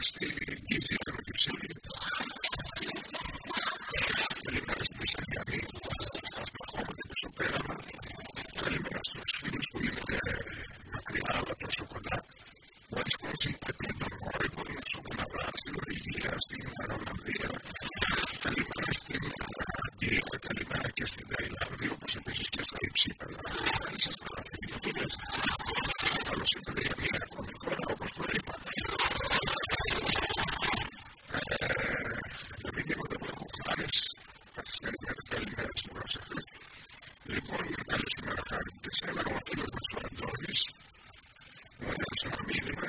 Stevie. Χριστέλα, ο φίλος μας ο Αντώνης, μου έδωσε ένα μήνυμα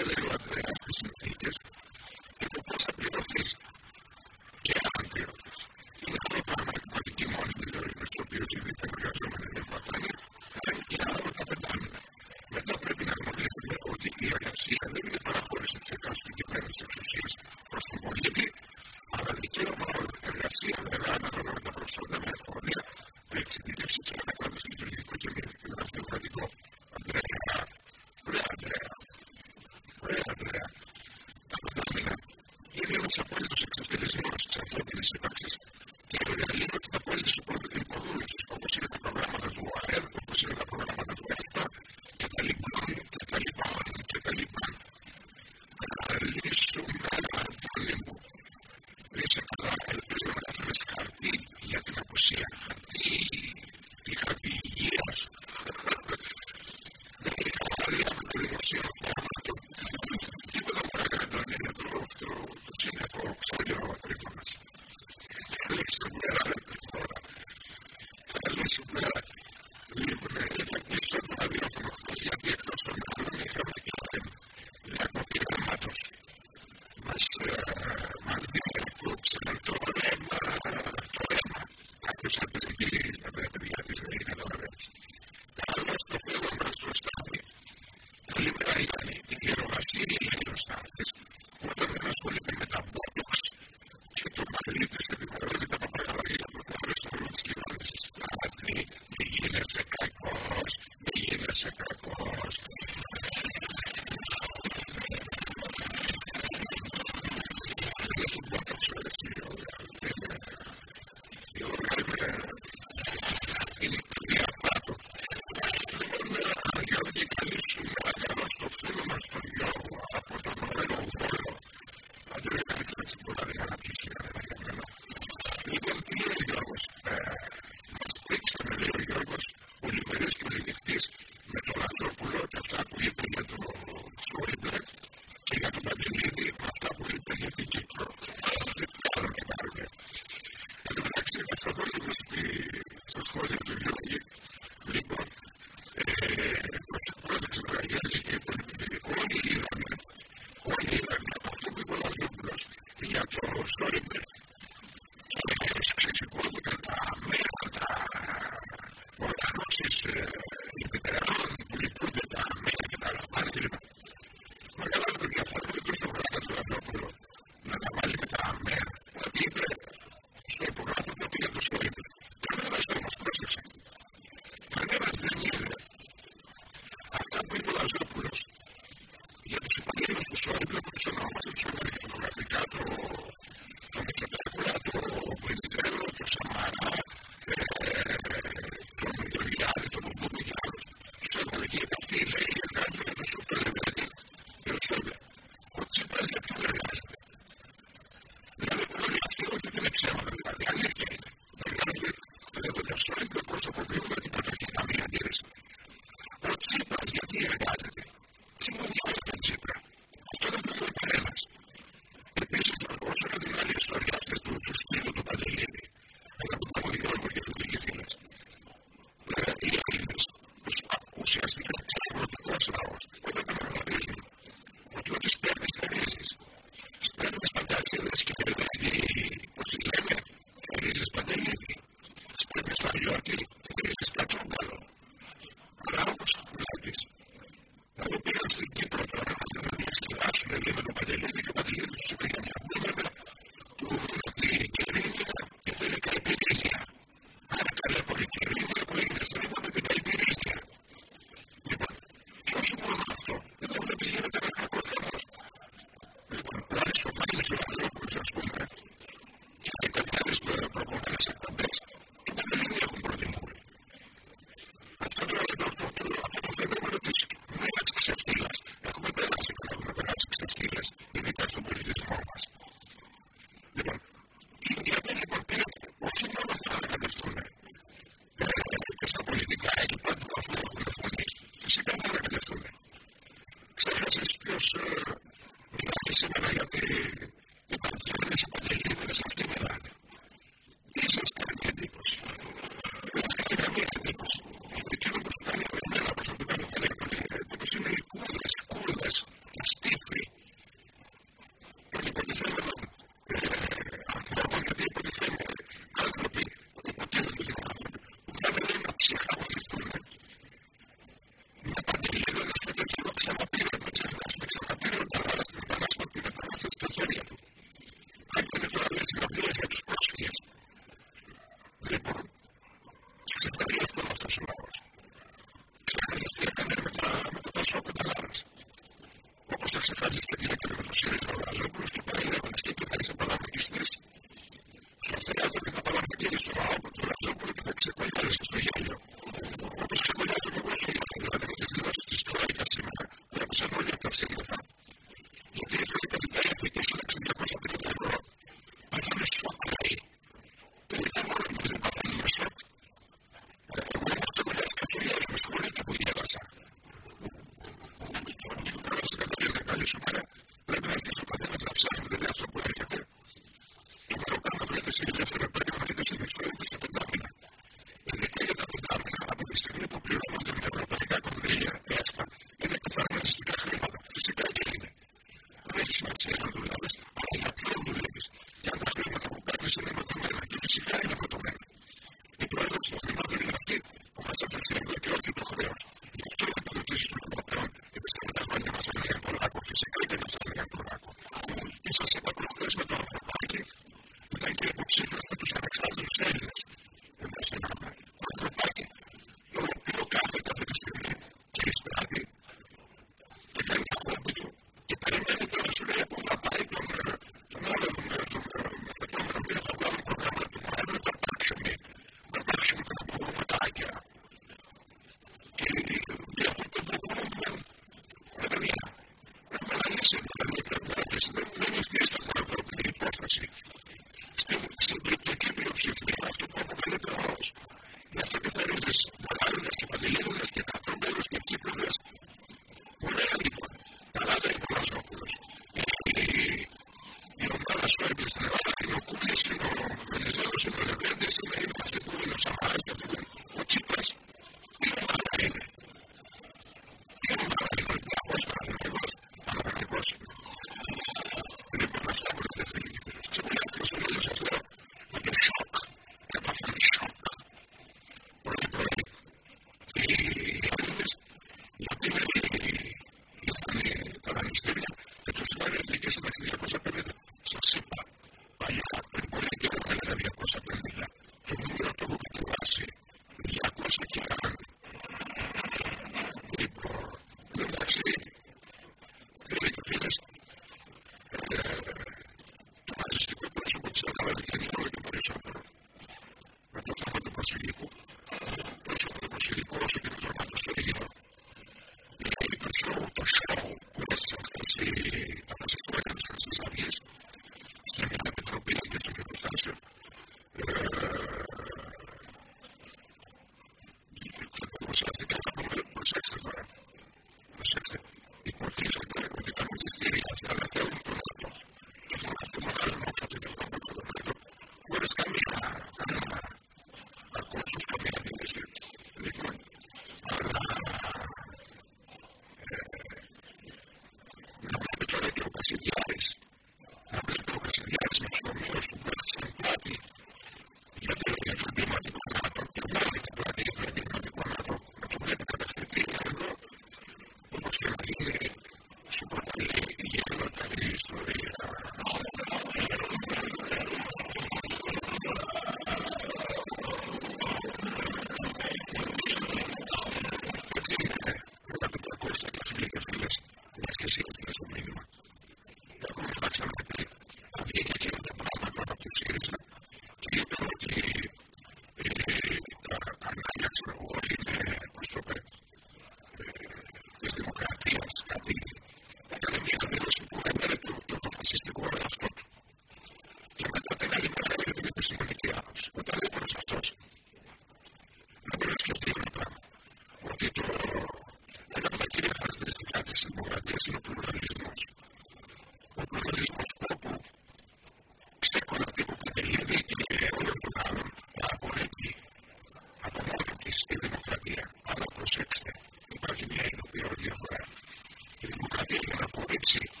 vacancy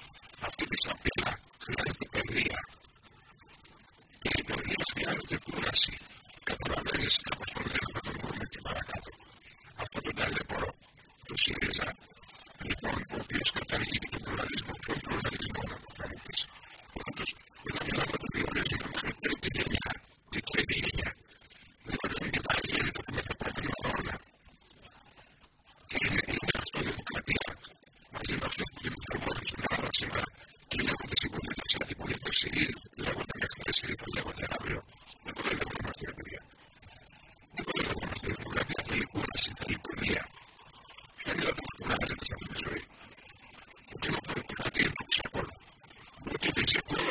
no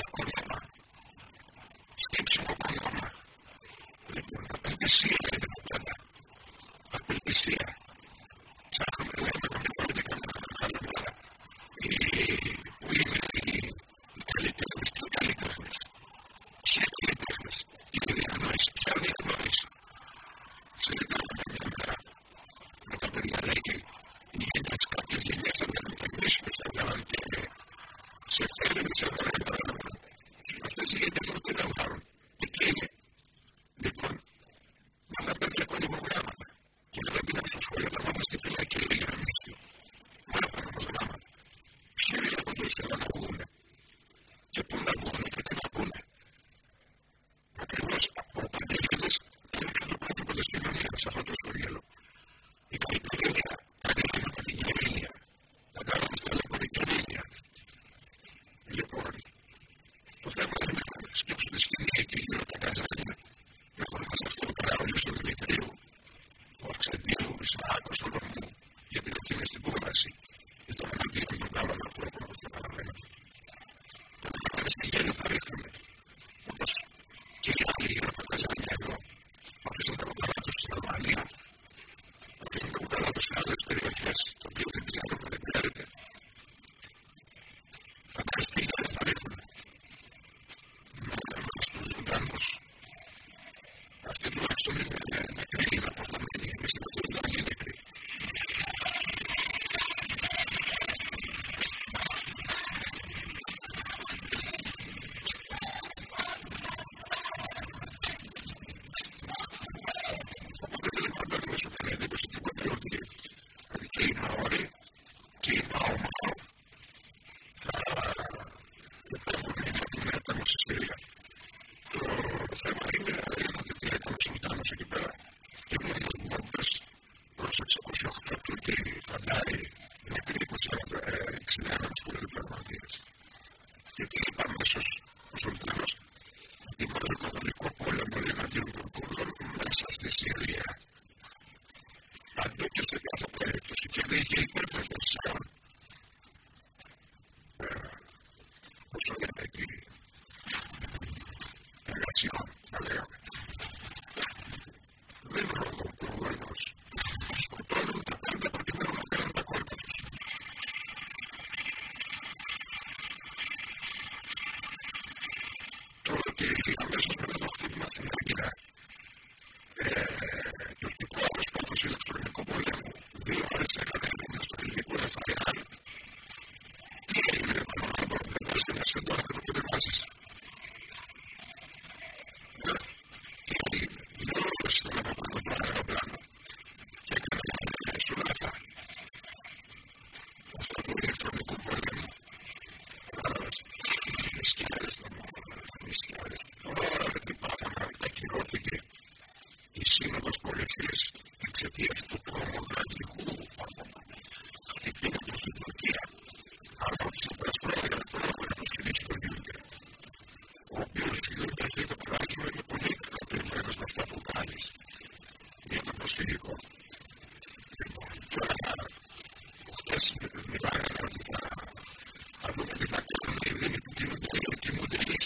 creating your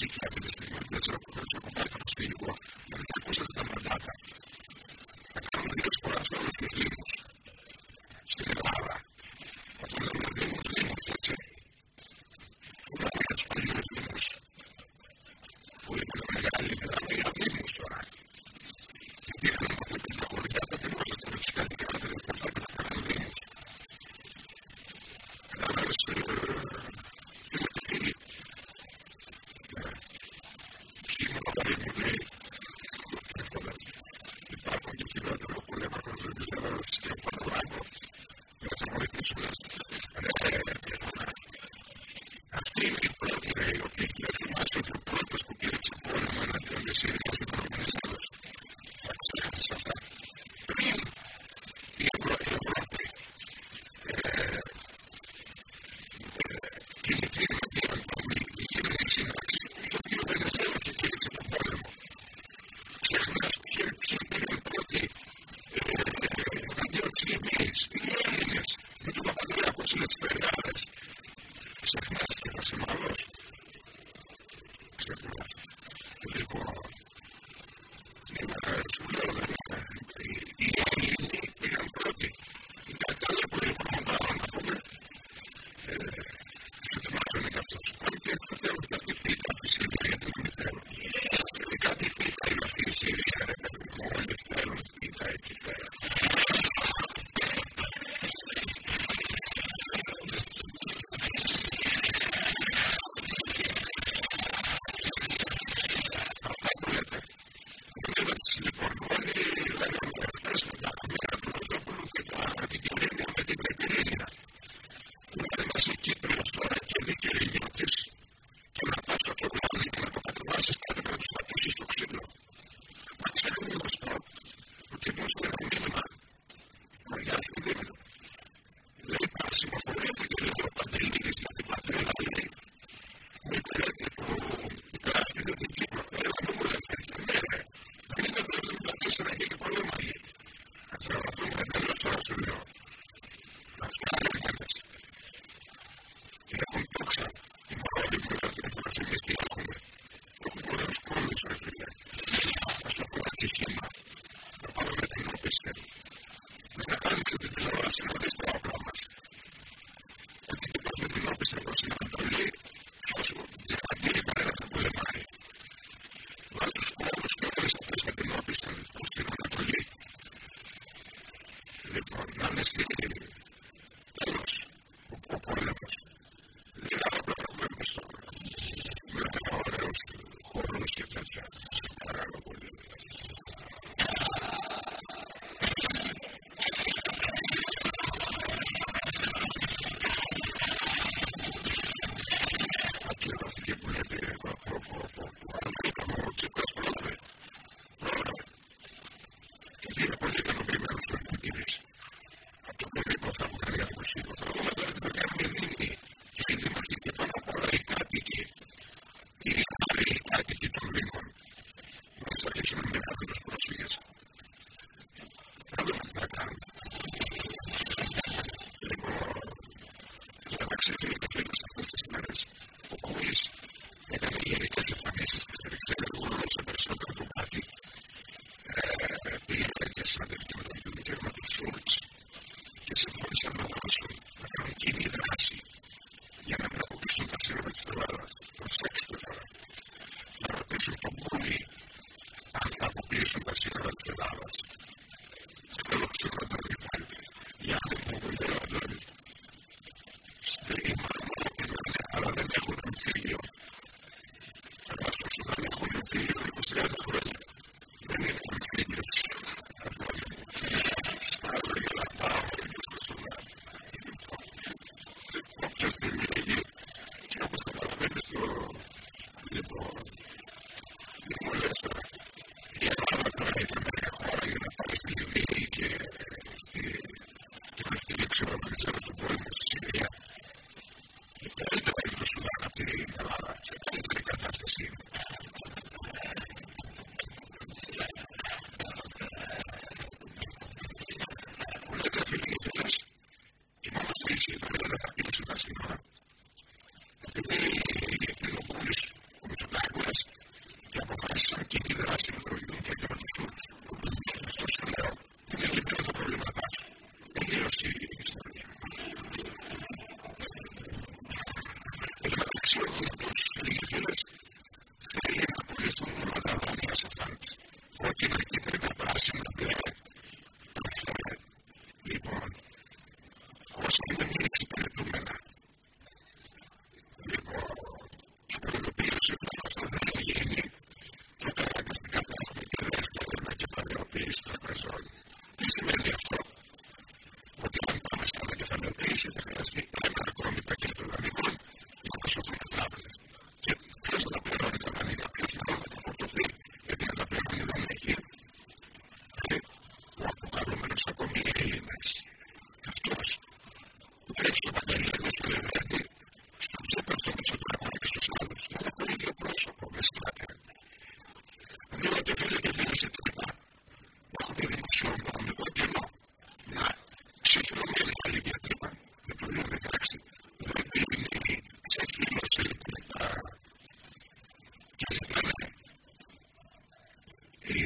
she kept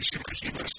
Hiroshima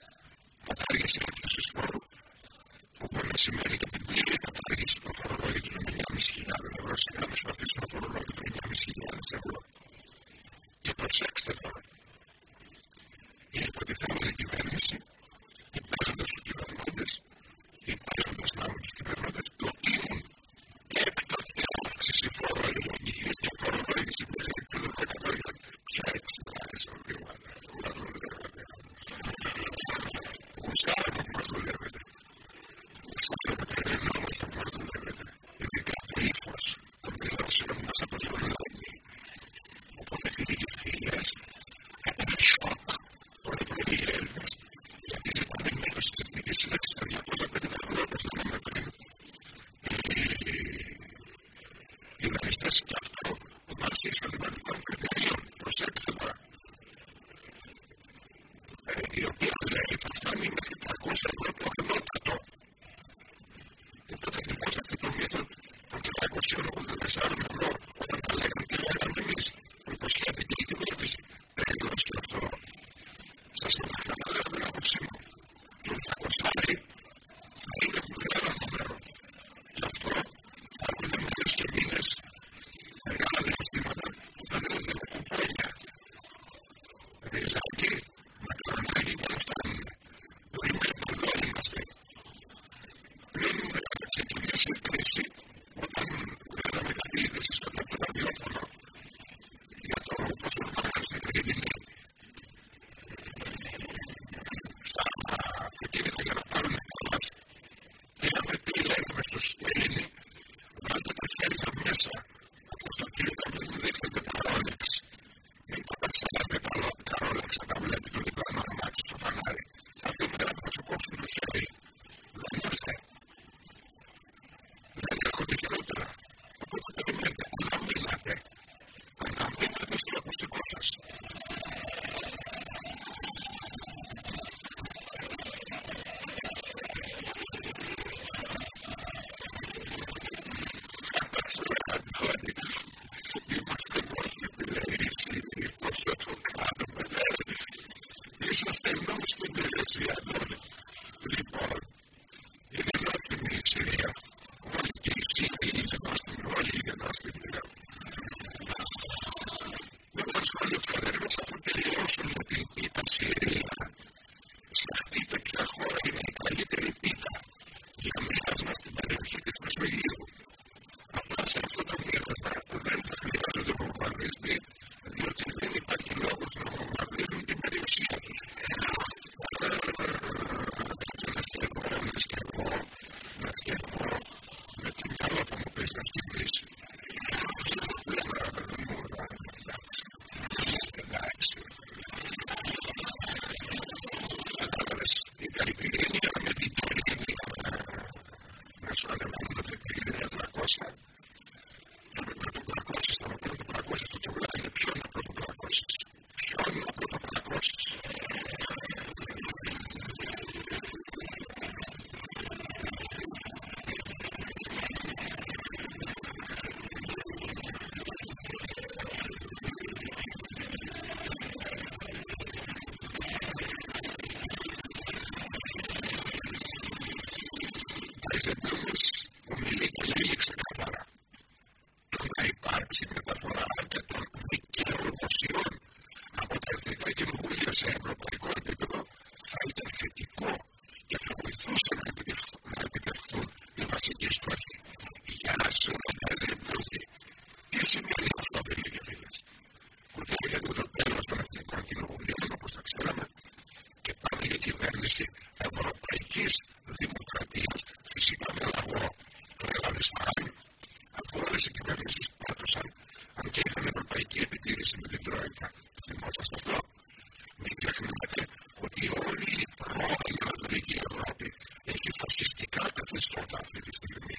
Χριστό κάθε τη στιγμή.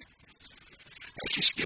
Έχεις και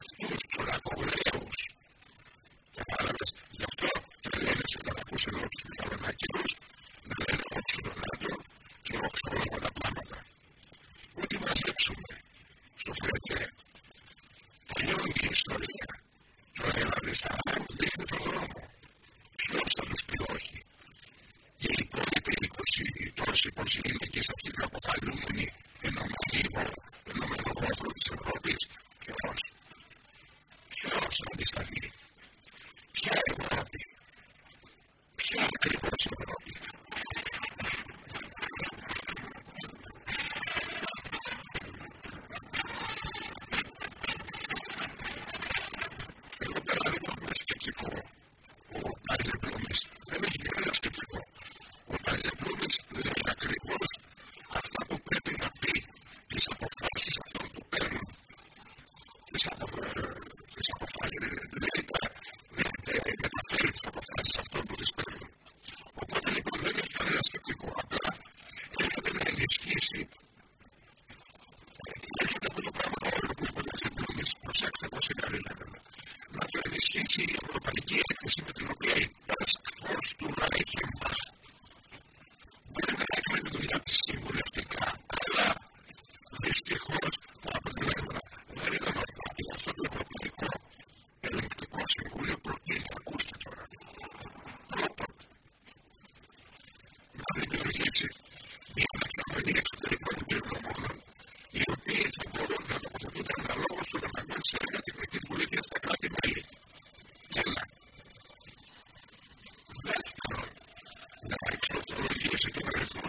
particulars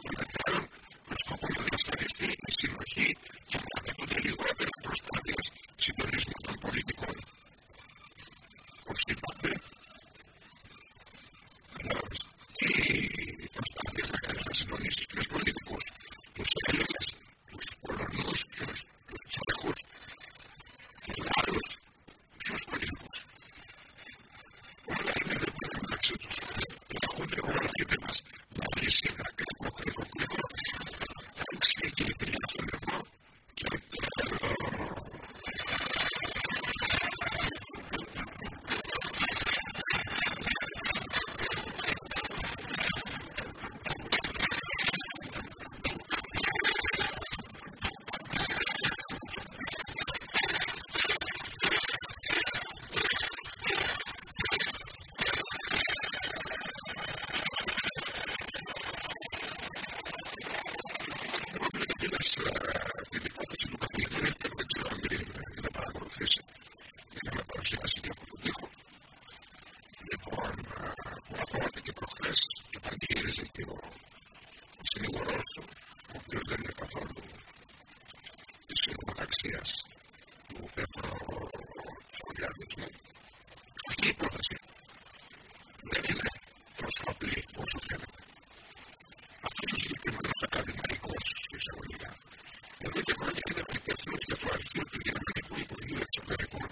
για την απευθύνουσα του αρχαίου του Γερμανικού Υπουργείου Εξωτερικών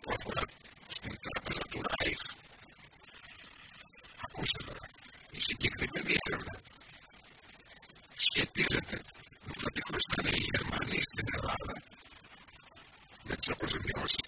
που αφορά στην τράπεζα του ΡΑΙΧ. Ακούστε τώρα. Σχετίζεται με το τις χρηστάνε οι Γερμανοί στην Ελλάδα για τι αποζημιώσει.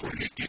suele que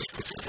Jesus. Christ.